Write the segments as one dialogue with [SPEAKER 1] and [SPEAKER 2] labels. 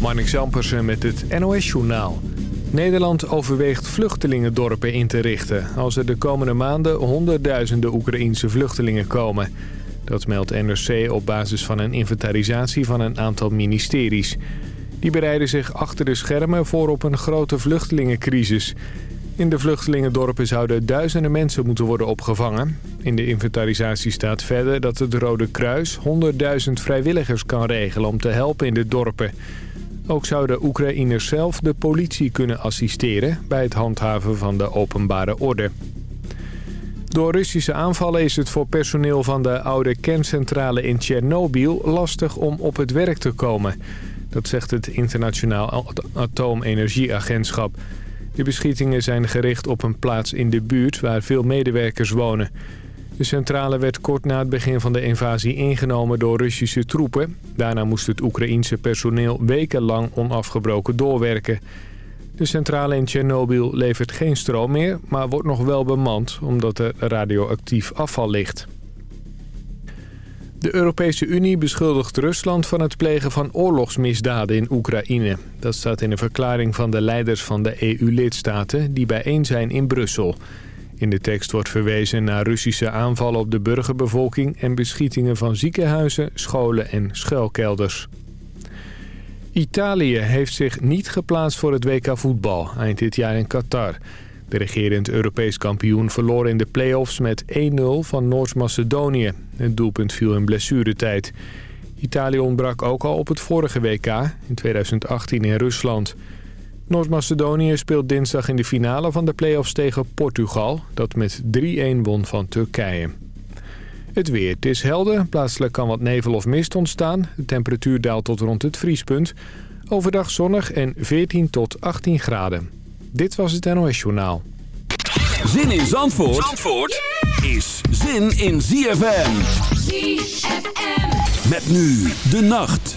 [SPEAKER 1] Marnix Zampersen met het NOS-journaal. Nederland overweegt vluchtelingendorpen in te richten... als er de komende maanden honderdduizenden Oekraïense vluchtelingen komen. Dat meldt NRC op basis van een inventarisatie van een aantal ministeries. Die bereiden zich achter de schermen voor op een grote vluchtelingencrisis... In de vluchtelingendorpen zouden duizenden mensen moeten worden opgevangen. In de inventarisatie staat verder dat het Rode Kruis 100.000 vrijwilligers kan regelen om te helpen in de dorpen. Ook zouden Oekraïners zelf de politie kunnen assisteren bij het handhaven van de openbare orde. Door Russische aanvallen is het voor personeel van de oude kerncentrale in Tsjernobyl lastig om op het werk te komen. Dat zegt het Internationaal Atoomenergieagentschap. De beschietingen zijn gericht op een plaats in de buurt waar veel medewerkers wonen. De centrale werd kort na het begin van de invasie ingenomen door Russische troepen. Daarna moest het Oekraïense personeel wekenlang onafgebroken doorwerken. De centrale in Tsjernobyl levert geen stroom meer, maar wordt nog wel bemand omdat er radioactief afval ligt. De Europese Unie beschuldigt Rusland van het plegen van oorlogsmisdaden in Oekraïne. Dat staat in een verklaring van de leiders van de EU-lidstaten die bijeen zijn in Brussel. In de tekst wordt verwezen naar Russische aanvallen op de burgerbevolking... en beschietingen van ziekenhuizen, scholen en schuilkelders. Italië heeft zich niet geplaatst voor het WK voetbal eind dit jaar in Qatar... De regerend Europees kampioen verloor in de play-offs met 1-0 van Noord-Macedonië. Het doelpunt viel in blessuretijd. Italië ontbrak ook al op het vorige WK, in 2018 in Rusland. Noord-Macedonië speelt dinsdag in de finale van de play-offs tegen Portugal... dat met 3-1 won van Turkije. Het weer. Het is helder. Plaatselijk kan wat nevel of mist ontstaan. De temperatuur daalt tot rond het vriespunt. Overdag zonnig en 14 tot 18 graden. Dit was het NOS Journaal.
[SPEAKER 2] Zin in Zandvoort, Zandvoort is zin in ZFM. ZFM. Met nu de nacht.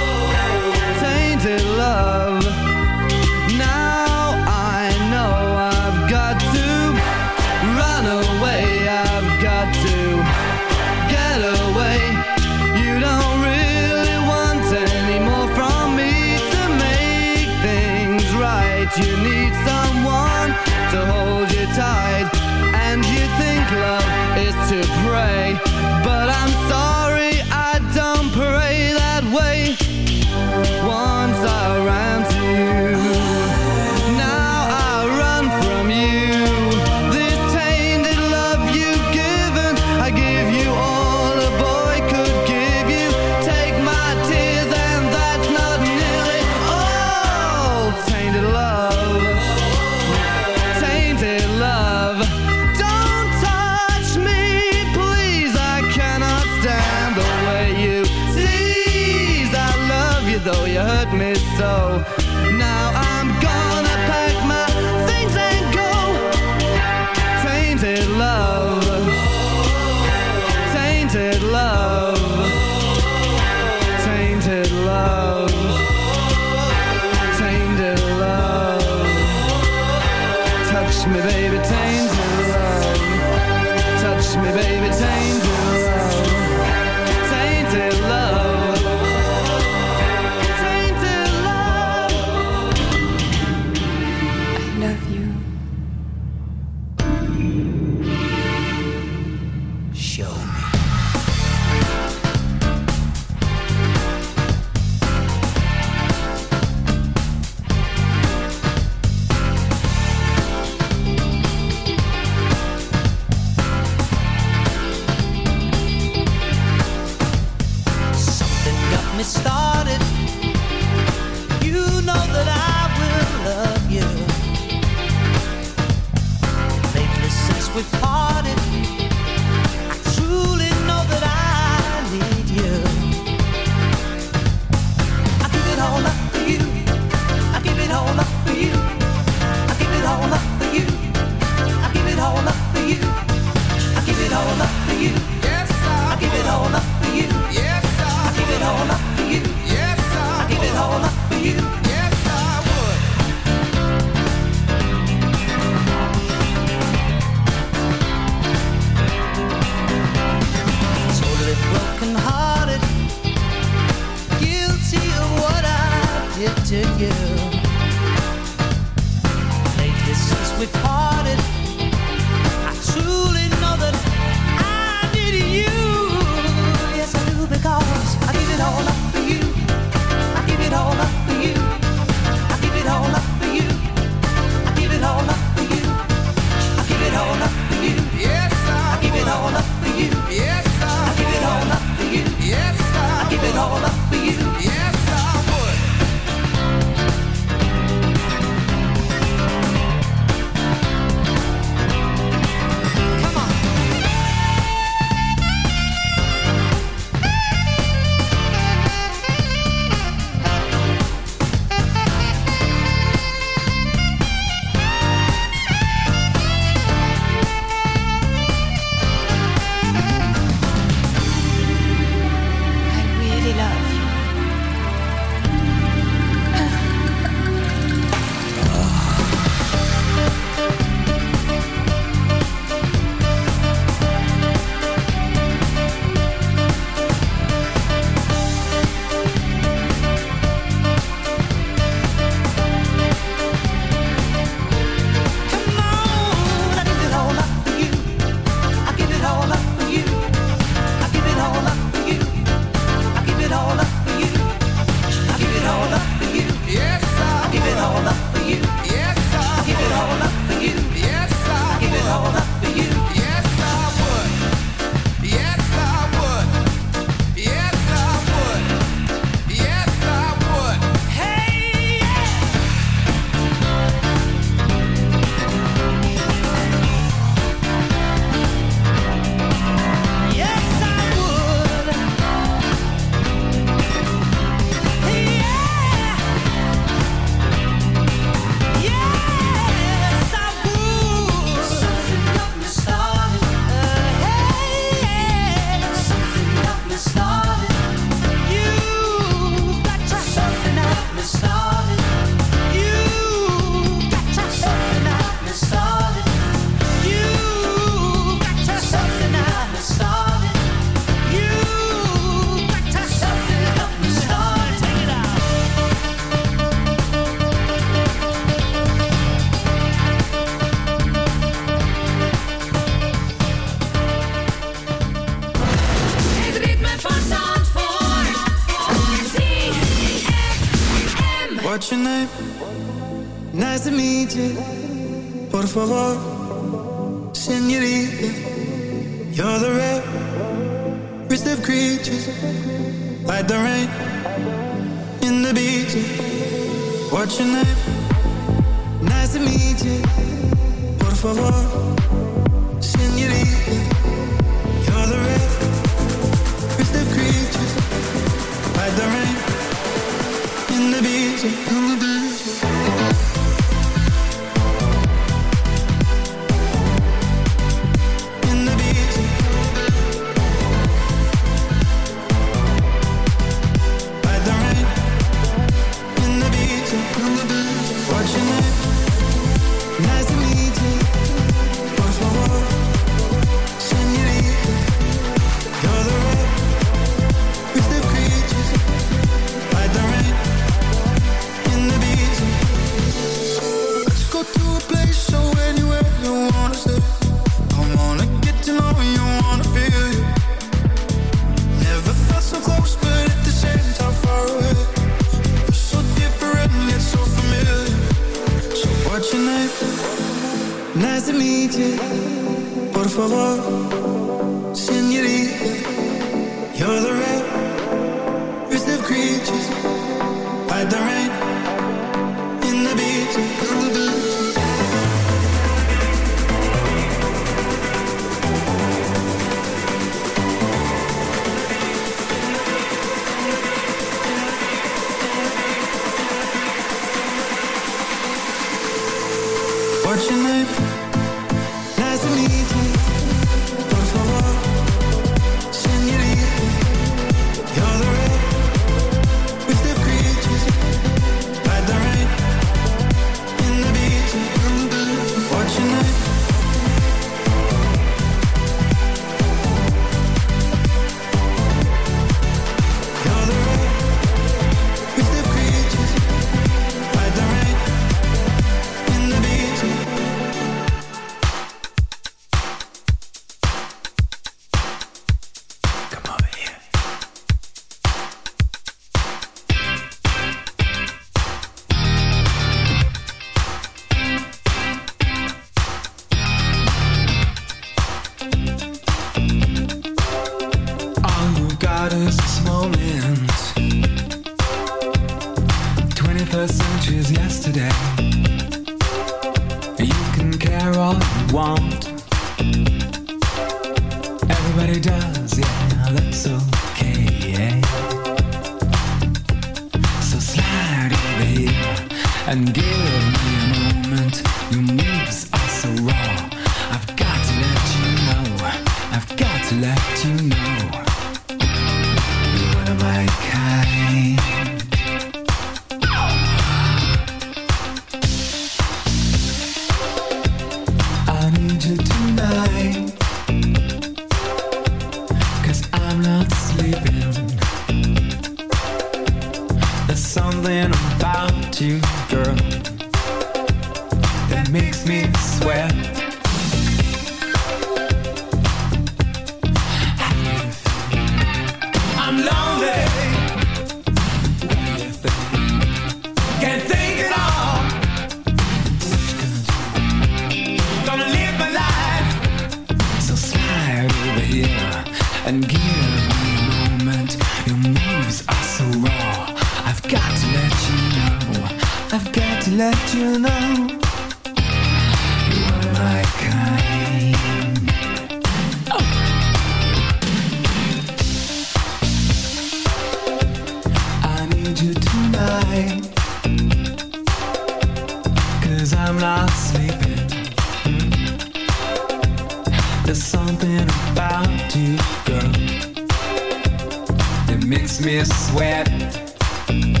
[SPEAKER 3] Makes me sweat.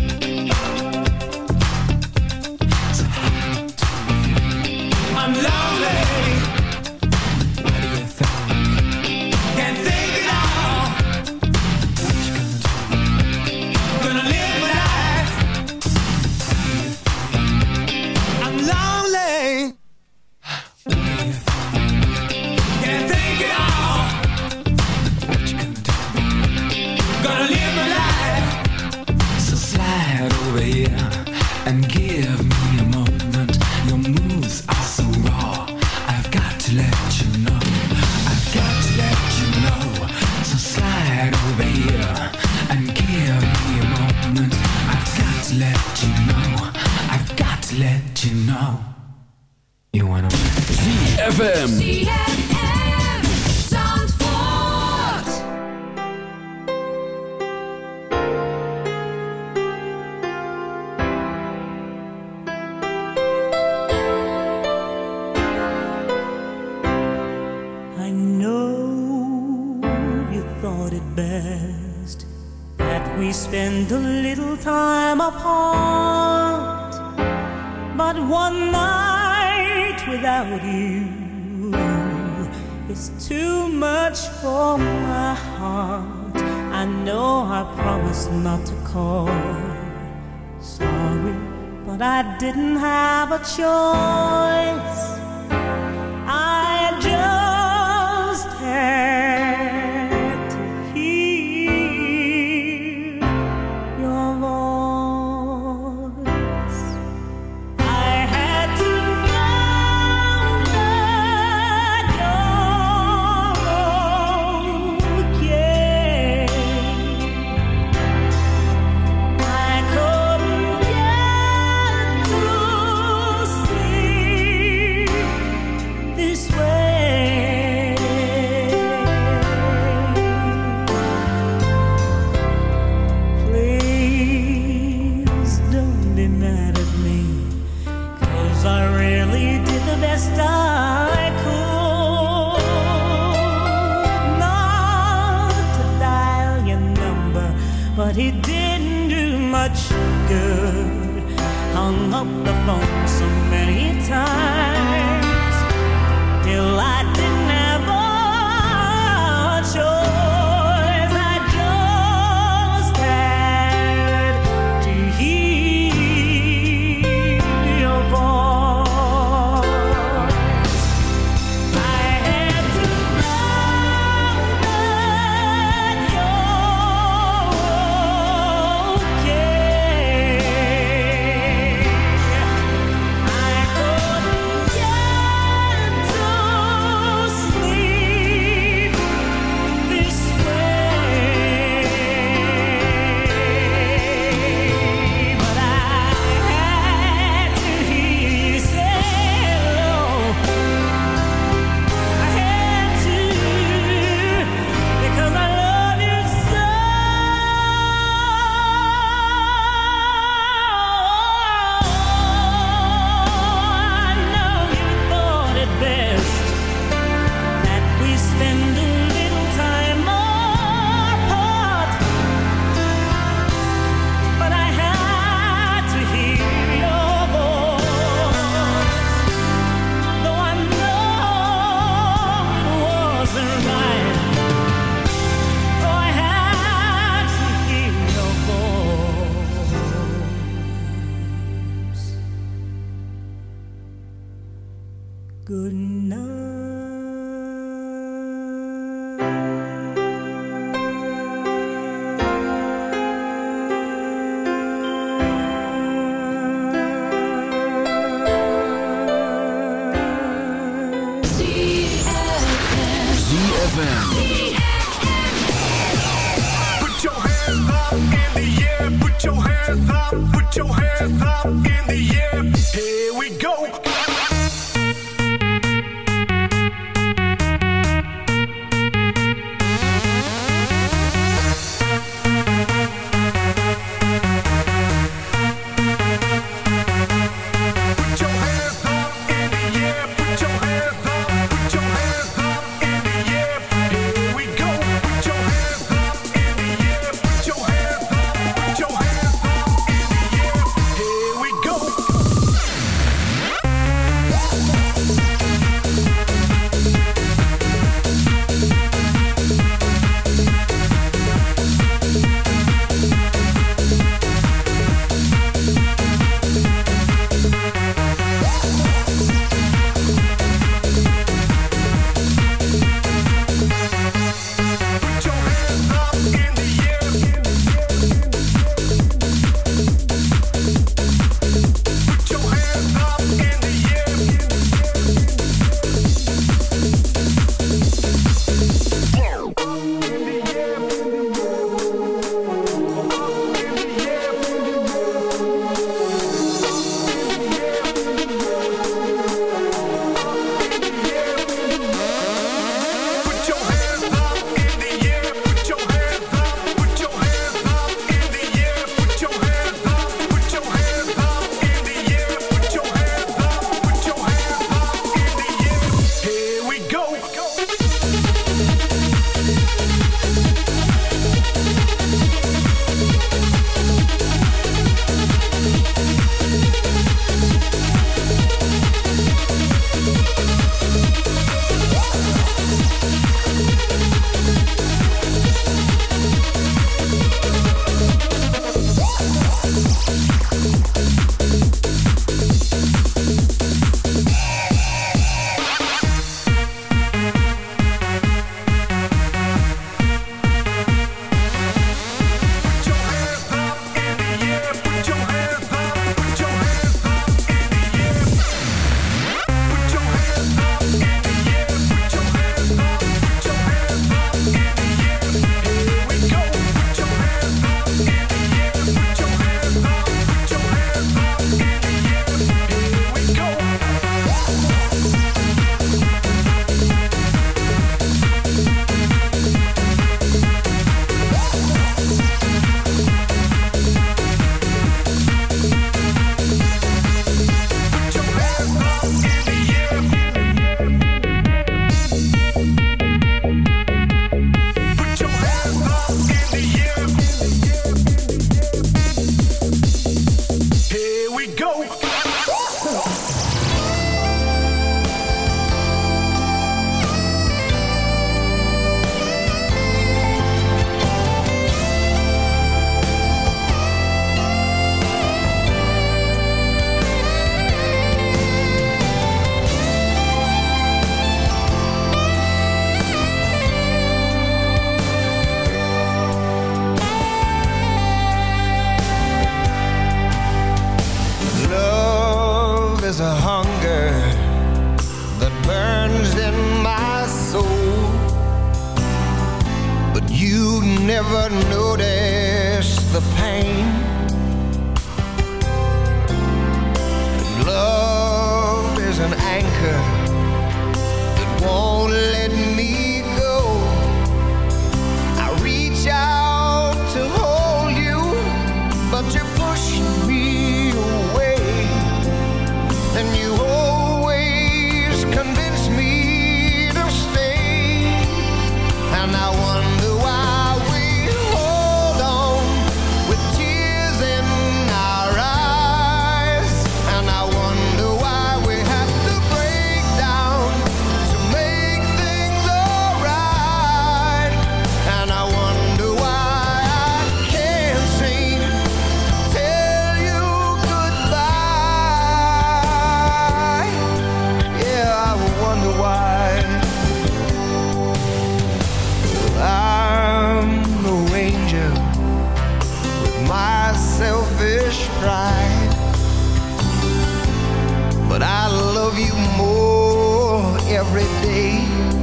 [SPEAKER 4] Every day.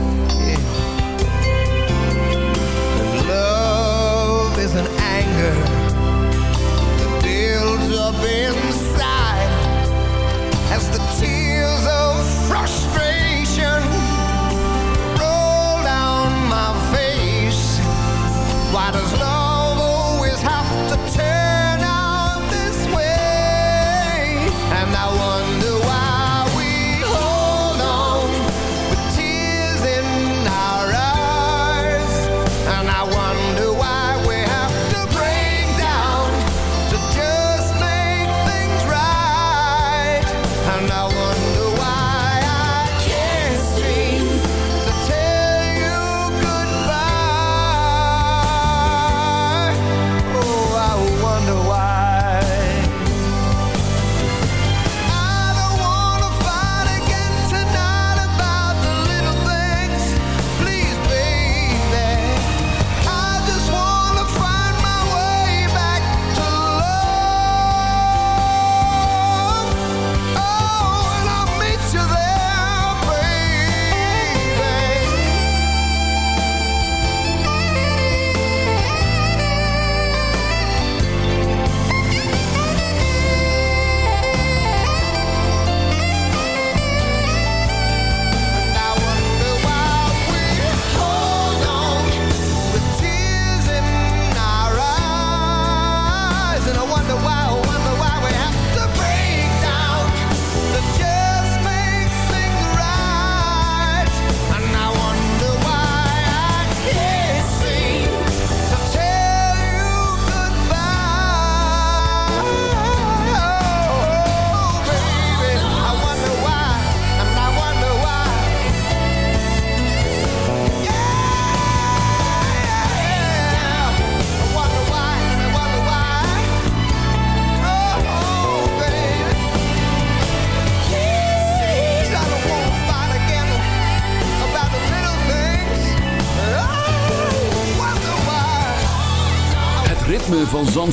[SPEAKER 2] Van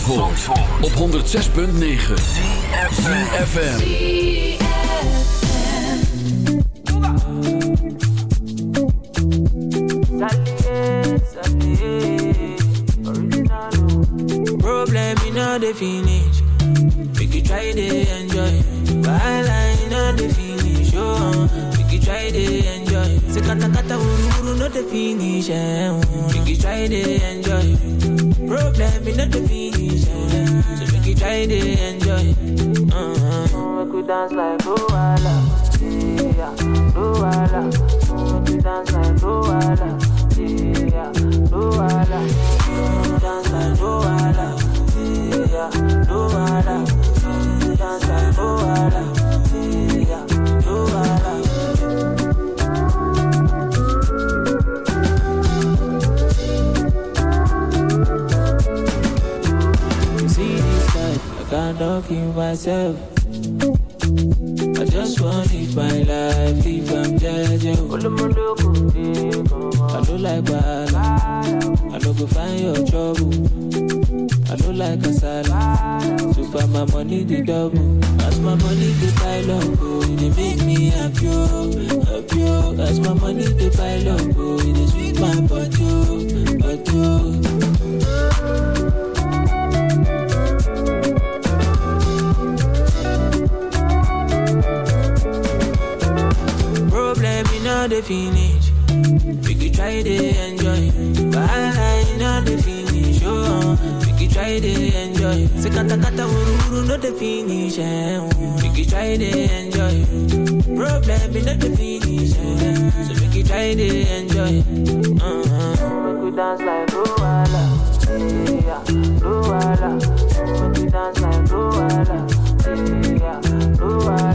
[SPEAKER 2] op 106.9 ZFM.
[SPEAKER 5] Problem in all the finish. Try enjoy. Know the finish. Try enjoy. Kata kata uru no the. Eh. oh. Try enjoy. Problem in the. Eh. So make you try to enjoy. Uh-huh. Make you dance like Luala. Yeah, Luala. Make you dance like Luala. Yeah, Luala. Make you dance like Luala. Can't talk myself. I just want to live my life if I'm judging. I don't like bad. I don't go find your trouble. I don't like kasala. So far my money the double. As my money the pile up, oh, it make me happy, oh, happy. oh. As my money the pile up, oh, it sweet my body, the finish. We could try to enjoy. While I know the finish. Oh, we could try to enjoy. Say kata kata uru uru no the finish. Eh. oh. We could try to enjoy. Problem in all the finish. Eh. So we could try to enjoy. Uh-huh. We could dance like Luala. Yeah, Luala. We could dance like Luala. Yeah, Luala.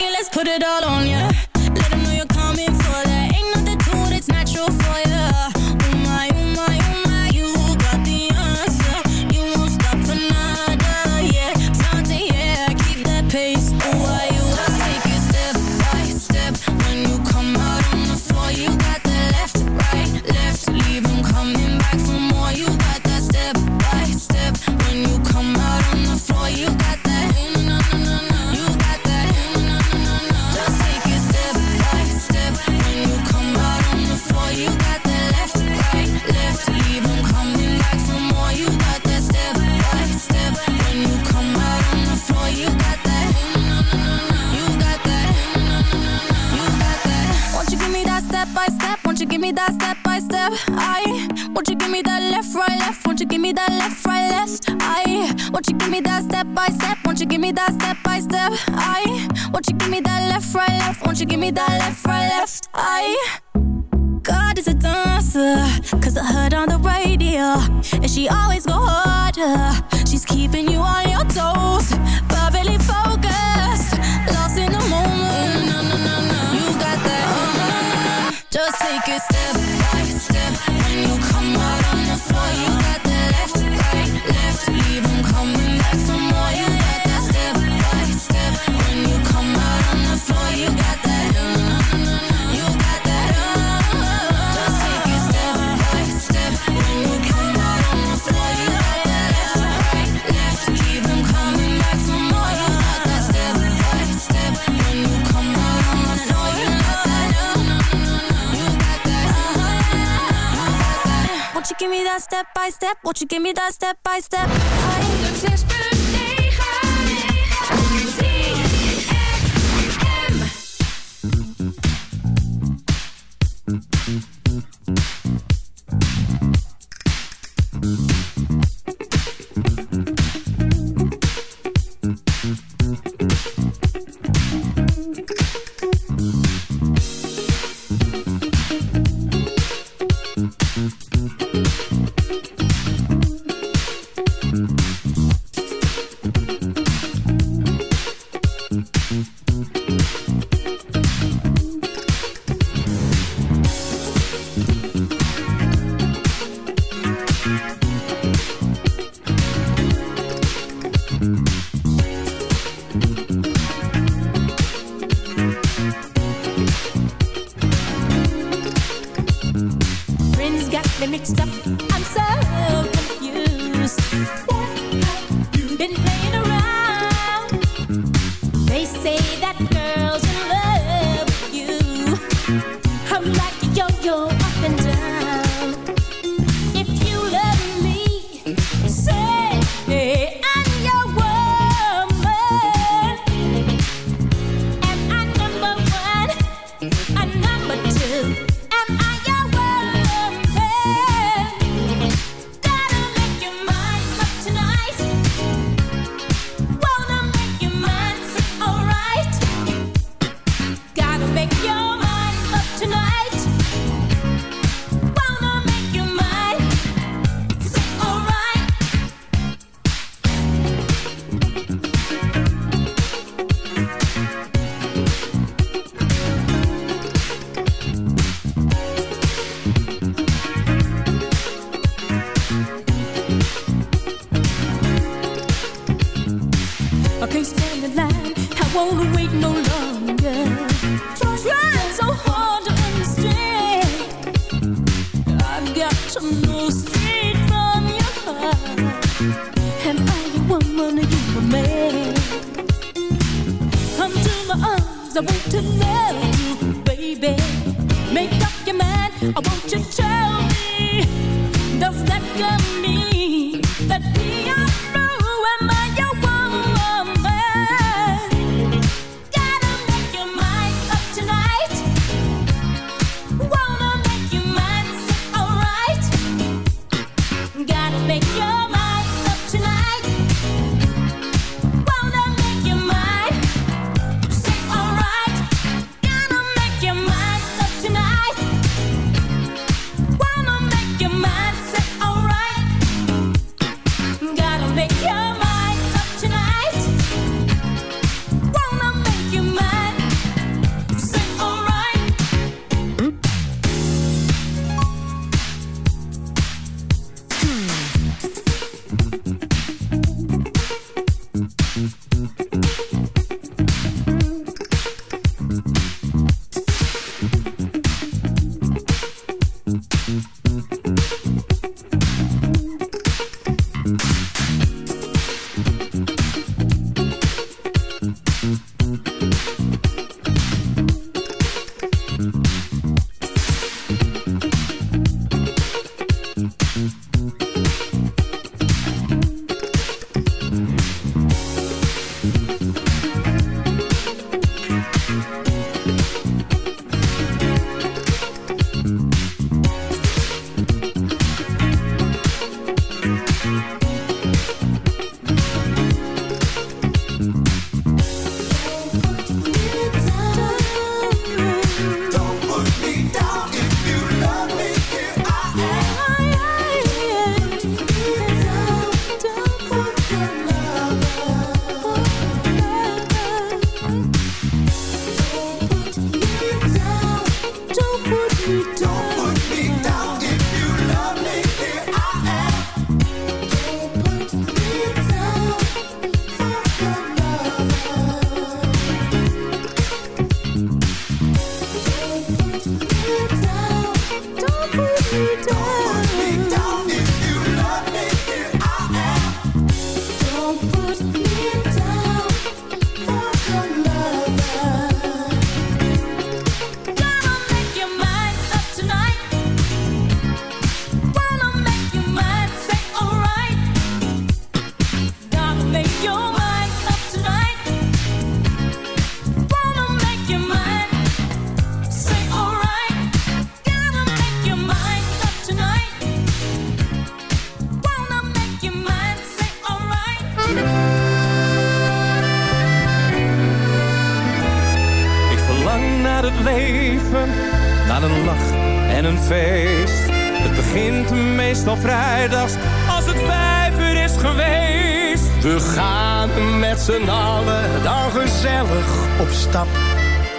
[SPEAKER 6] let's
[SPEAKER 7] put it all on ya. won't you give me that left, right, left eye? God is a dancer, cause I heard on the radio, and she always go harder step by step? Won't you give me step by step?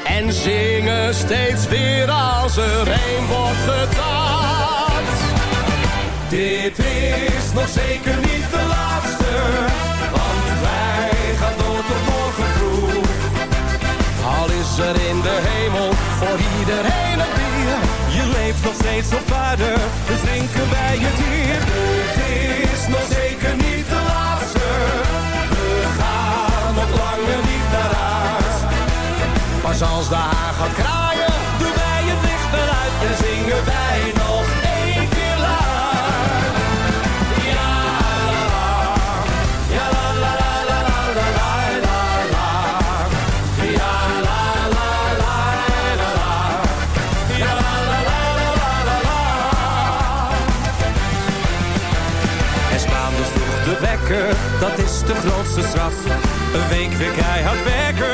[SPEAKER 8] En zingen steeds weer als er een wordt getapt. Dit is nog zeker niet de laatste, want wij gaan door tot morgen vroeg. Al is er in de hemel voor iedereen een bier. Je leeft nog steeds op aarde, dus drinken wij het hier. Het is nog zeker niet de laatste. Pas als de haar gaat kraaien, doen wij het licht eruit en zingen wij nog één keer luid. Ja, la, la. La, la, la, la, la, la, la, la, la. Ja, la, la, la, la, la. Ja, la, la, la, la, la, la, la. En dus vroeg de wekker, dat is de grootste straf. Een week weer keihard werken,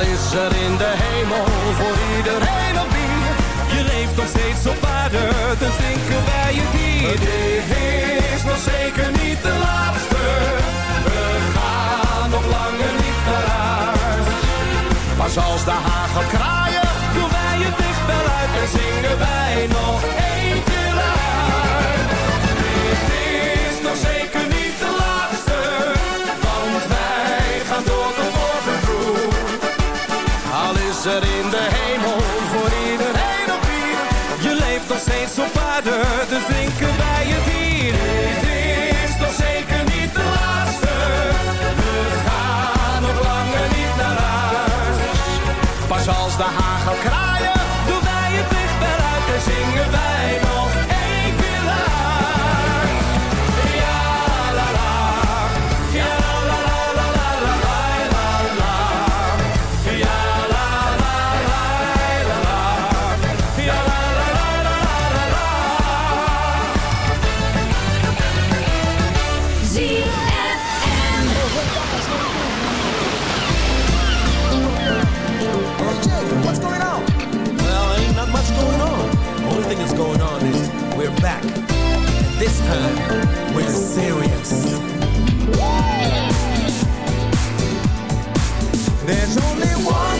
[SPEAKER 8] Is er in de hemel voor iedereen een bier. Je leeft nog steeds op aarde, dus drinken wij het hier. Dit is nog zeker niet de laatste. We gaan nog langer niet naar huis. Pas als de haan gaat kraaien, doen wij het lichtbel uit en zingen wij nog één dus drinken wij het hier. Dit is nog zeker niet de laatste. We gaan nog langer niet naar huis. Pas als de gaat kraaien, doen wij het licht uit en zingen wij
[SPEAKER 9] This time, we're serious. There's only one